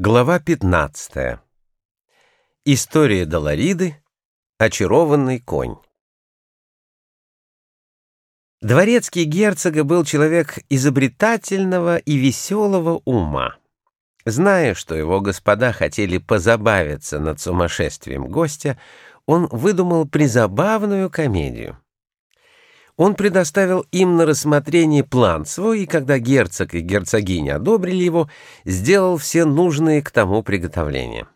Глава 15. История Долориды. Очарованный конь. Дворецкий герцога был человек изобретательного и веселого ума. Зная, что его господа хотели позабавиться над сумасшествием гостя, он выдумал призабавную комедию. Он предоставил им на рассмотрение план свой, и когда герцог и герцогиня одобрили его, сделал все нужные к тому приготовления.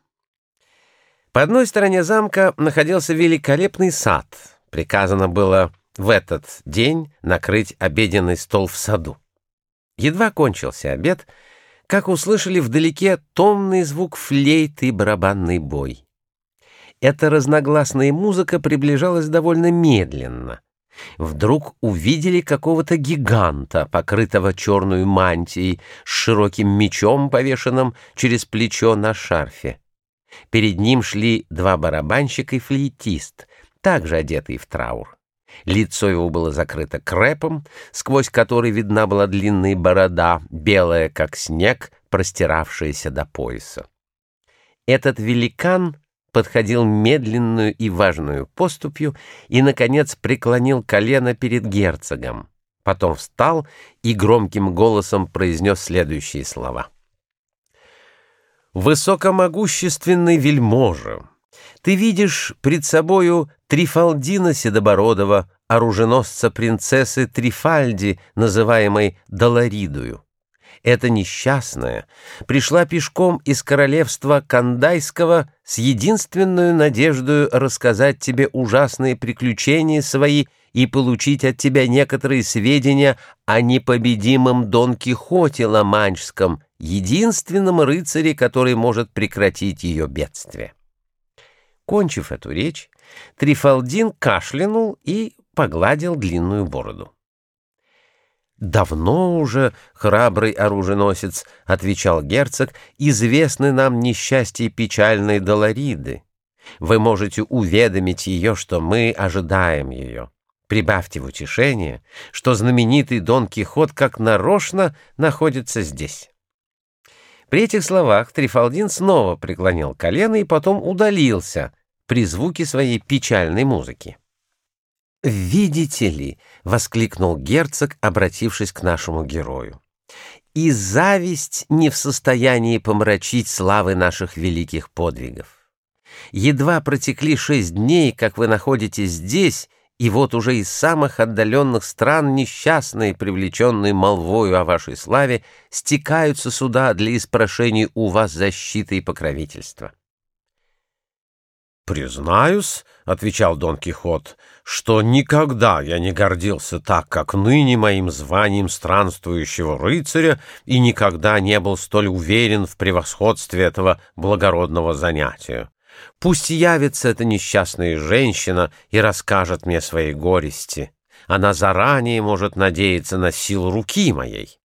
По одной стороне замка находился великолепный сад. Приказано было в этот день накрыть обеденный стол в саду. Едва кончился обед, как услышали вдалеке томный звук флейты и барабанный бой. Эта разногласная музыка приближалась довольно медленно — вдруг увидели какого-то гиганта, покрытого черной мантией, с широким мечом, повешенным через плечо на шарфе. Перед ним шли два барабанщика и флейтист, также одетые в траур. Лицо его было закрыто крепом, сквозь который видна была длинная борода, белая, как снег, простиравшаяся до пояса. Этот великан подходил медленную и важную поступью и, наконец, преклонил колено перед герцогом. Потом встал и громким голосом произнес следующие слова. «Высокомогущественный вельможа, ты видишь пред собою Трифалдина Седобородова, оруженосца принцессы Трифальди, называемой Долоридою эта несчастная пришла пешком из королевства Кандайского с единственной надеждой рассказать тебе ужасные приключения свои и получить от тебя некоторые сведения о непобедимом Дон Кихоте Ламанчском, единственном рыцаре, который может прекратить ее бедствие. Кончив эту речь, Трифалдин кашлянул и погладил длинную бороду. «Давно уже, храбрый оруженосец, — отвечал герцог, — известны нам несчастье печальной Долориды. Вы можете уведомить ее, что мы ожидаем ее. Прибавьте в утешение, что знаменитый Дон Кихот как нарочно находится здесь». При этих словах Трифалдин снова преклонил колено и потом удалился при звуке своей печальной музыки. «Видите ли!» — воскликнул герцог, обратившись к нашему герою. «И зависть не в состоянии помрачить славы наших великих подвигов. Едва протекли шесть дней, как вы находитесь здесь, и вот уже из самых отдаленных стран несчастные, привлеченные молвою о вашей славе, стекаются сюда для испрошения у вас защиты и покровительства». «Признаюсь, — отвечал Дон Кихот, — что никогда я не гордился так, как ныне моим званием странствующего рыцаря и никогда не был столь уверен в превосходстве этого благородного занятия. Пусть явится эта несчастная женщина и расскажет мне свои горести. Она заранее может надеяться на силу руки моей».